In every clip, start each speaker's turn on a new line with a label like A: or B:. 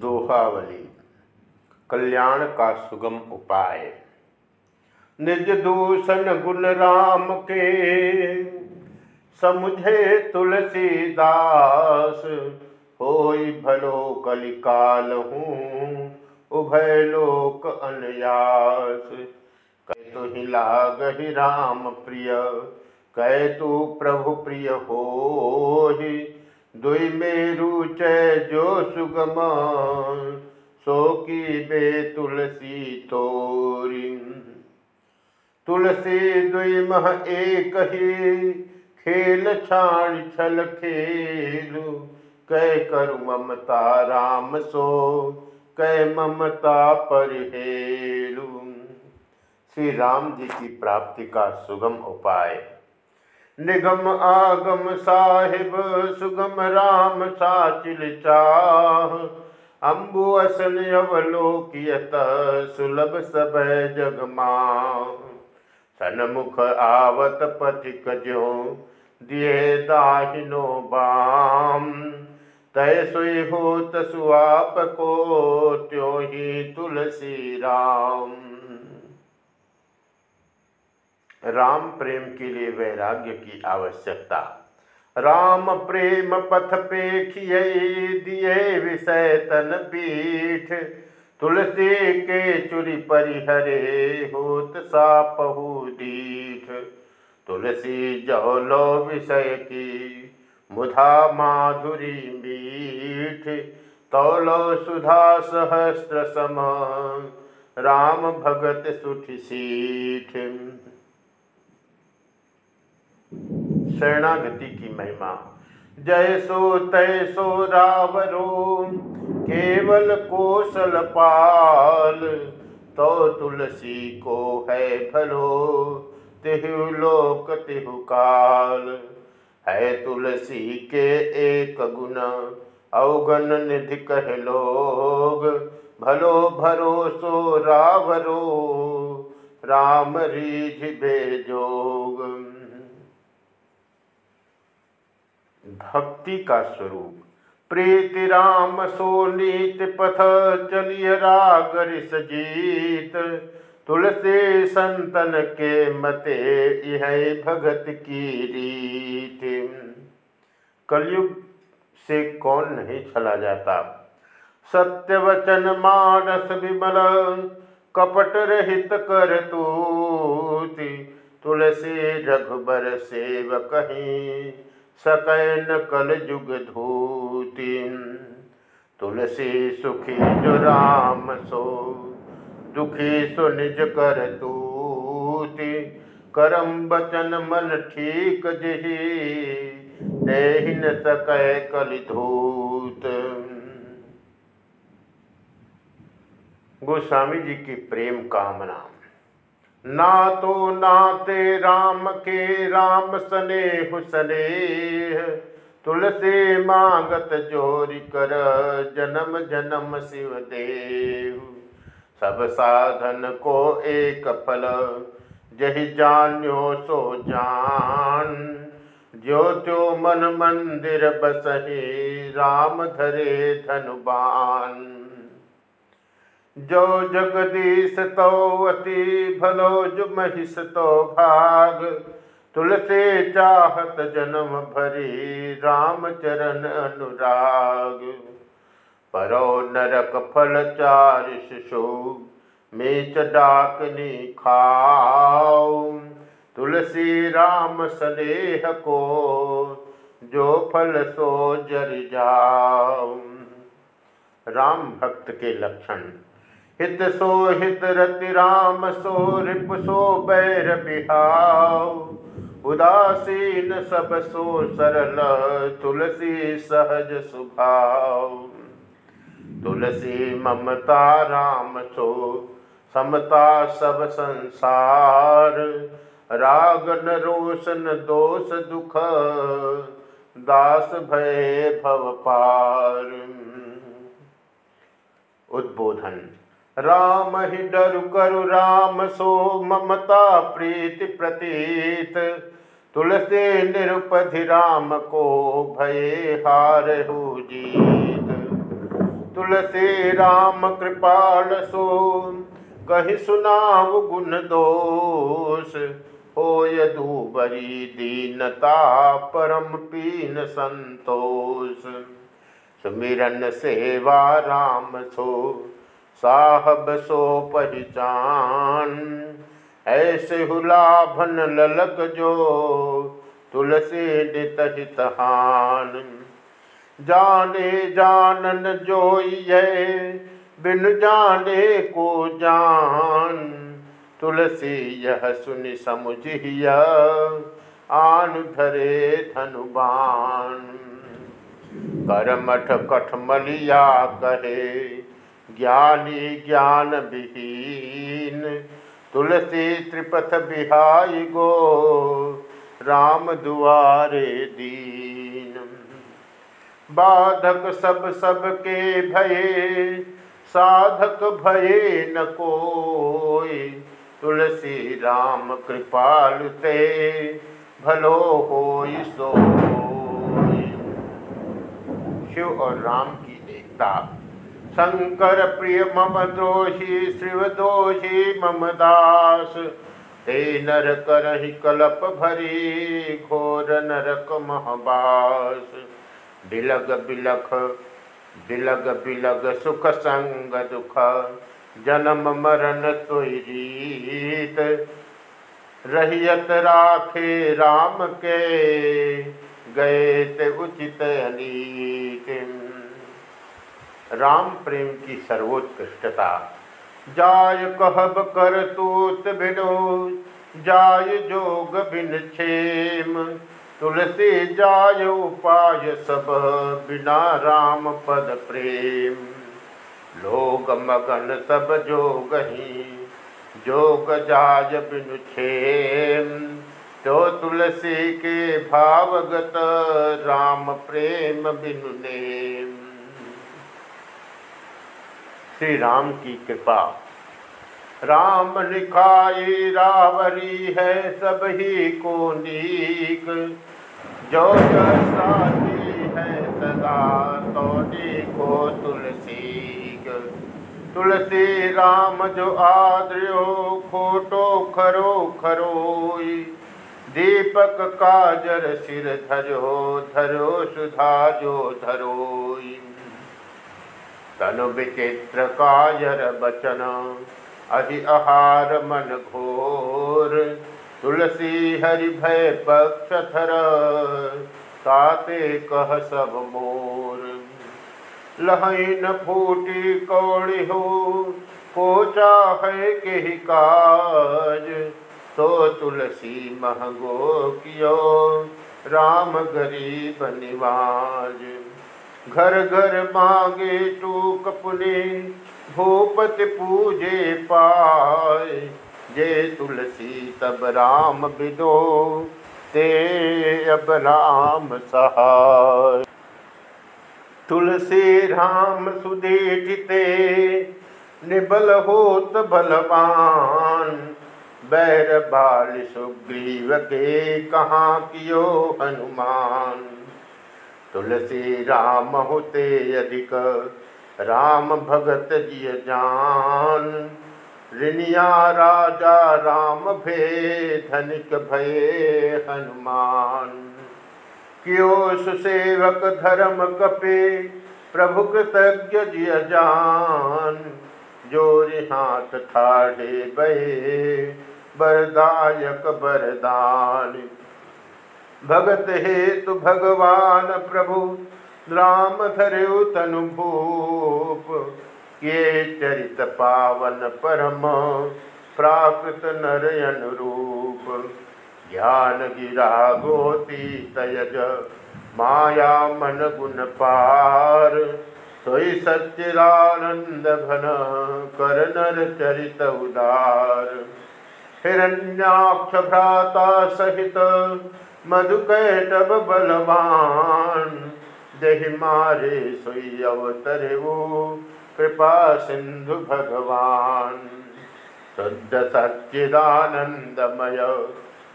A: दोहावली, कल्याण का सुगम उपाय। निज दूषण गुण राम के, समुझे तुलसीदास। होई भलो कलिकाल हूँ, उभय लोक अनयास। कह तो ही लाग ही राम प्रिय, कह तू प्रभु प्रिय हो दुई मेरु चय जो सुगम सो की बे तुलसी तोरी तुलसी दुई मह एक ही, खेल छाण छल खेलु। कै करु ममता राम सो कह ममता पर श्री राम जी की प्राप्ति का सुगम उपाय निगम आगम साहिब, सुगम राम साचिल चाह। अम्बु असन अवलोकियत, सुलभ सब जगमा सनमुख आवत पथिक जो दिए दाहिनो बाम। तय सोई हो तसुआप को, त्यो ही तुलसी राम। राम प्रेम के लिए वैराग्य की आवश्यकता। राम प्रेम पथ पे दिए विषय तन पीठ। तुलसी के चुरी परिहरे, होत सा पहु दीठ तुलसी जौलो विषय की, मुधा माधुरी मीठ। तौलो सुधा सहस्त्र सम राम भगत सुठ सीठ। शरणागति की महिमा। जय सो तय सो रावरो, केवल कोशल पाल तो तुलसी को है भलो तिहु लोक तिहु काल। है तुलसी के एक गुण अवगन निधि कह लोग, भलो भरोसो रावरो, राम रीझ बेजोग। भक्ति का स्वरूप। प्रीति राम सो नीत पथ चलिय रागर सजीत तुलसी संतन के मते यह भगत की रीत। कलयुग से कौन नहीं चला जाता। सत्य वचन मानस विमल कपट रहित कर तूति। तुलसी रघुबर सेव कहीं सकैन कल जुग धूति। तुलसी सुखी जो राम सो, दुखी सो निज कर तूति करम बचन मन ठीक जही देहिन सकै कल धूत। गोस्वामी जी की प्रेम कामना। ना तो नाते राम के राम सने हुसने तुलसी मांगत जोरी कर जन्म जन्म शिव देव सब साधन को एक फल, जही जान्यो सो जान। जो त्यो मन मंदिर बसही, राम धरे धनुबान। जो जगदीश तोवती भलो जो महिष तो भाग। तुलसे चाहत जन्म भरी राम चरण अनुराग। परो नरक फल चार शिशु, मेच डाकनी खाओ। तुलसी राम सनेह को, जो फल सो जर जाओ। राम भक्त के लक्षण। हित सो हित रति राम सो रिप सो बैर बिहाव। उदासीन सब सो सरल तुलसी सहज सुभाव। तुलसी ममता राम सो, समता सब संसार। रागन रोशन दोष दुख, दास भय भव पार। उद्बोधन। राम ही डरु करु राम सो ममता प्रीति प्रतीत। तुलसी निरुपधि राम को भये हार हो जीत। तुलसी राम कृपाल सो, कही सुनाव गुण दोष। हो दूबरी दीनता परम पीन संतोष। सुमिरन सेवा राम सो साहब सो पहचान, ऐसे हुलाभन ललक जो तुलसी डित हितहान जाने जानन जोइए बिन जाने को जान। तुलसी यह सुनि समुझिया आन धरे धनुबान। करमठ कठमलिया कहे ज्ञानी ज्ञान विहीन तुलसी त्रिपथ बिहाई गो, राम दुआरे दीन। बाधक सब सब के भये, साधक भये न कोई, तुलसी राम कृपाल ते, भलो हो सो शिव और राम की एकता शंकर प्रिय मम द्रोही श्रीवदोषी मम दास। ते नर करहि कलप भरी घोर नरक महबास। बिलग बिलख, बिलग बिलग सुख संग दुख, जन्म मरण सोई रीत। रहियत राखे राम के, गए ते उचित अनीत। राम प्रेम की सर्वोत्कृष्टता। जाय कहब कर तूत बिनो जाय जोग बिन छेम तुलसी जाय उपाय सब बिना राम पद प्रेम। लोग मगन सब जोग ही, जोग जाय बिनु छेम तो तुलसी के भावगत राम प्रेम बिनु नेम। श्री राम की कृपा। राम लिखाई रावरी है, सब ही को नीक। जो साथी है, सदा तो को तुलसी। तुलसी राम जो आद्रियो, खोटो खरो खरोई। दीपक काजर सिर धरो धरो सुधा जो धरोई। तनु विचित्र कायर बचन अहि आहार मन घोर तुलसी हरि भय पक्षथर ताते कह सब मोर। लहन फूटी कौड़ी हो को चाहे के ही काज। तो तुलसी महगो कियो। राम गरीब निवाज। घर घर मांगे टूक पुने भूपति पूजे पाए। जे तुलसी तब राम बिदो, ते अब राम सहाय। तुलसी राम सुदेठिते, निबल होत बलवान। बैर बाल सुग्रीव के कहाँ कियो हनुमान। तुलसी राम होते अधिक, राम भगत जिय जान। ऋणिया राजा राम भे धनिक भये हनुमान। क्यों सुसेवक धर्म कपे, प्रभु कृतज्ञ जिय जान। जोरि हाथ ठाढ़े बहे, बरदायक बरदान भगत हेतु भगवान प्रभु, राम धरु तनु भूप। ये चरित पावन परम, प्राकृत नर अनुरूप ज्ञान गिरा गोती तयज माया मन गुण पार। सोई सच्चिदानंद घन, कर नर चरित उदार। हिरण्याक्ष भ्राता सहित मधुकैटब बलवान, दहि मारे सोई अवतरे वो, कृपा सिंधु भगवान। शुद्ध सच्चिदानंदमय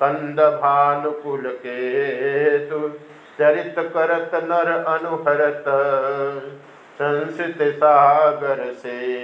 A: कंद भानुकुल के तु चरित करत नर अनुहरत, संसित सागर से